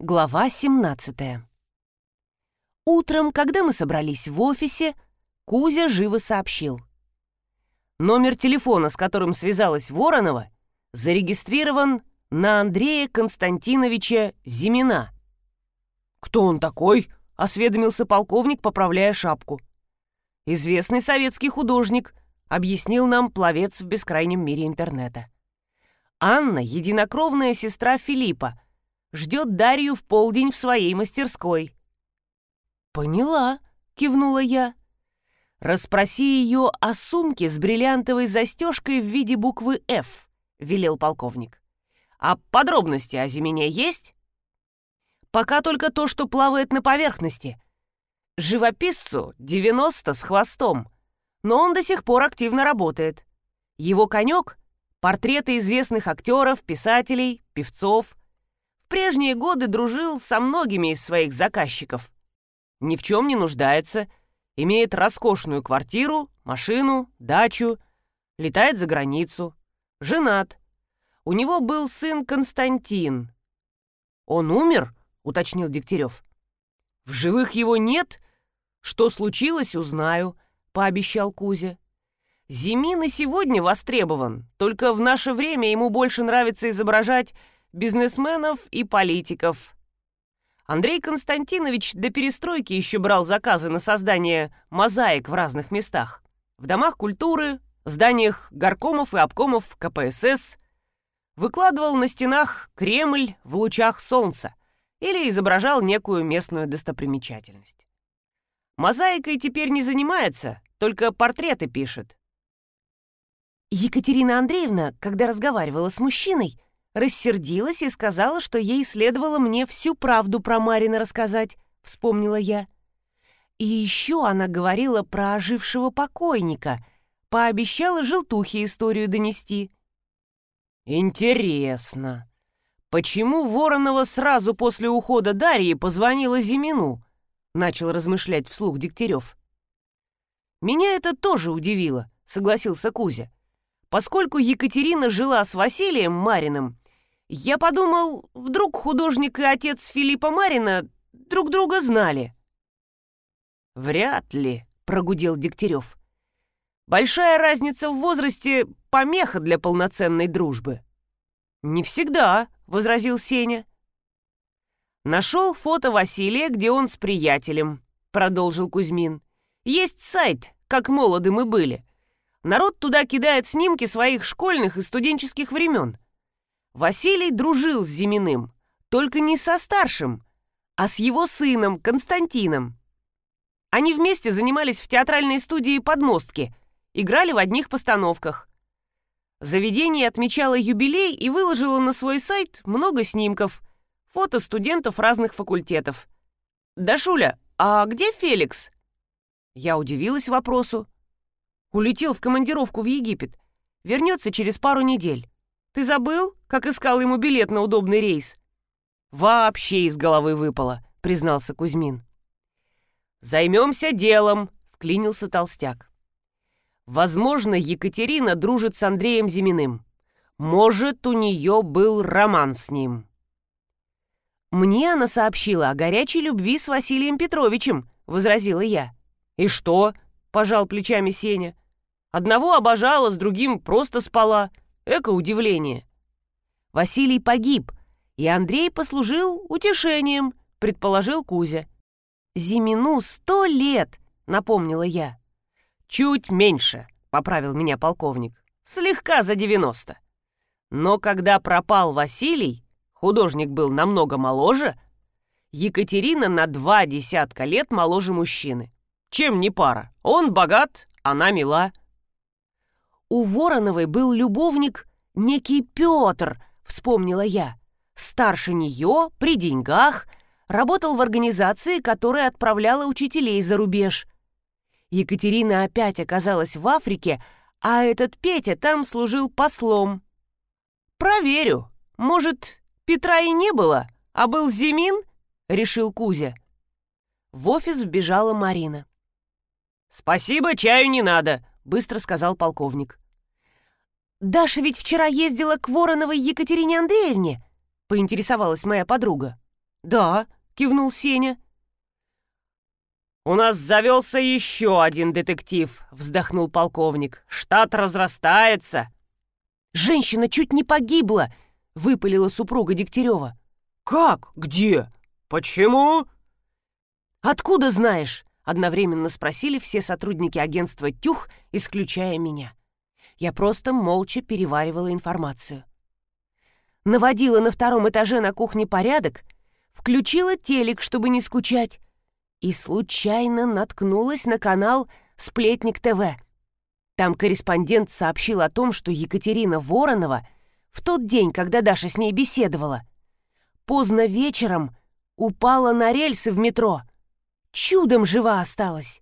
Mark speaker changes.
Speaker 1: Глава 17 Утром, когда мы собрались в офисе, Кузя живо сообщил. Номер телефона, с которым связалась Воронова, зарегистрирован на Андрея Константиновича Зимина. «Кто он такой?» — осведомился полковник, поправляя шапку. «Известный советский художник», — объяснил нам пловец в бескрайнем мире интернета. Анна — единокровная сестра Филиппа — ждет Дарью в полдень в своей мастерской». «Поняла», — кивнула я. «Расспроси ее о сумке с бриллиантовой застежкой в виде буквы «Ф», — велел полковник. «А подробности о Зимине есть?» «Пока только то, что плавает на поверхности. Живописцу 90 с хвостом, но он до сих пор активно работает. Его конек — портреты известных актеров, писателей, певцов — прежние годы дружил со многими из своих заказчиков. Ни в чем не нуждается, имеет роскошную квартиру, машину, дачу, летает за границу, женат. У него был сын Константин. «Он умер?» — уточнил Дегтярев. «В живых его нет? Что случилось, узнаю», — пообещал Кузя. Зимин и сегодня востребован, только в наше время ему больше нравится изображать бизнесменов и политиков. Андрей Константинович до перестройки еще брал заказы на создание мозаик в разных местах. В домах культуры, зданиях горкомов и обкомов КПСС. Выкладывал на стенах Кремль в лучах солнца или изображал некую местную достопримечательность. Мозаикой теперь не занимается, только портреты пишет. Екатерина Андреевна, когда разговаривала с мужчиной, рассердилась и сказала, что ей следовало мне всю правду про Марина рассказать, вспомнила я. И еще она говорила про ожившего покойника, пообещала желтухе историю донести. «Интересно, почему Воронова сразу после ухода Дарьи позвонила Зимину?» — начал размышлять вслух Дегтярев. «Меня это тоже удивило», — согласился Кузя. «Поскольку Екатерина жила с Василием Мариным, я подумал, вдруг художник и отец Филиппа Марина друг друга знали. «Вряд ли», — прогудел Дегтярев. «Большая разница в возрасте — помеха для полноценной дружбы». «Не всегда», — возразил Сеня. «Нашел фото Василия, где он с приятелем», — продолжил Кузьмин. «Есть сайт, как молоды мы были. Народ туда кидает снимки своих школьных и студенческих времен. Василий дружил с Зиминым, только не со старшим, а с его сыном Константином. Они вместе занимались в театральной студии «Подмостки», играли в одних постановках. Заведение отмечало юбилей и выложило на свой сайт много снимков, фото студентов разных факультетов. «Дашуля, а где Феликс?» Я удивилась вопросу. Улетел в командировку в Египет. Вернется через пару недель. Ты забыл, как искал ему билет на удобный рейс?» «Вообще из головы выпало», — признался Кузьмин. «Займемся делом», — вклинился Толстяк. «Возможно, Екатерина дружит с Андреем Зиминым. Может, у нее был роман с ним». «Мне она сообщила о горячей любви с Василием Петровичем», — возразила я. «И что?» — пожал плечами Сеня. «Одного обожала, с другим просто спала. Эко удивление. Василий погиб, и Андрей послужил утешением, предположил Кузя. «Зимину сто лет», — напомнила я. «Чуть меньше», — поправил меня полковник. «Слегка за девяносто». Но когда пропал Василий, художник был намного моложе, Екатерина на два десятка лет моложе мужчины. Чем не пара? Он богат, она мила. У Вороновой был любовник некий Петр, вспомнила я. Старше нее, при деньгах, работал в организации, которая отправляла учителей за рубеж. Екатерина опять оказалась в Африке, а этот Петя там служил послом. «Проверю. Может, Петра и не было, а был Зимин?» — решил Кузя. В офис вбежала Марина. «Спасибо, чаю не надо», — быстро сказал полковник. «Даша ведь вчера ездила к Вороновой Екатерине Андреевне?» — поинтересовалась моя подруга. «Да», — кивнул Сеня.
Speaker 2: «У нас завелся еще один детектив», — вздохнул полковник. «Штат разрастается».
Speaker 1: «Женщина чуть не погибла», — выпалила супруга Дегтярева.
Speaker 2: «Как? Где? Почему?»
Speaker 1: «Откуда знаешь?» — одновременно спросили все сотрудники агентства «Тюх», исключая меня. Я просто молча переваривала информацию. Наводила на втором этаже на кухне порядок, включила телек, чтобы не скучать, и случайно наткнулась на канал «Сплетник ТВ». Там корреспондент сообщил о том, что Екатерина Воронова в тот день, когда Даша с ней беседовала, поздно вечером упала на рельсы в метро. Чудом жива осталась.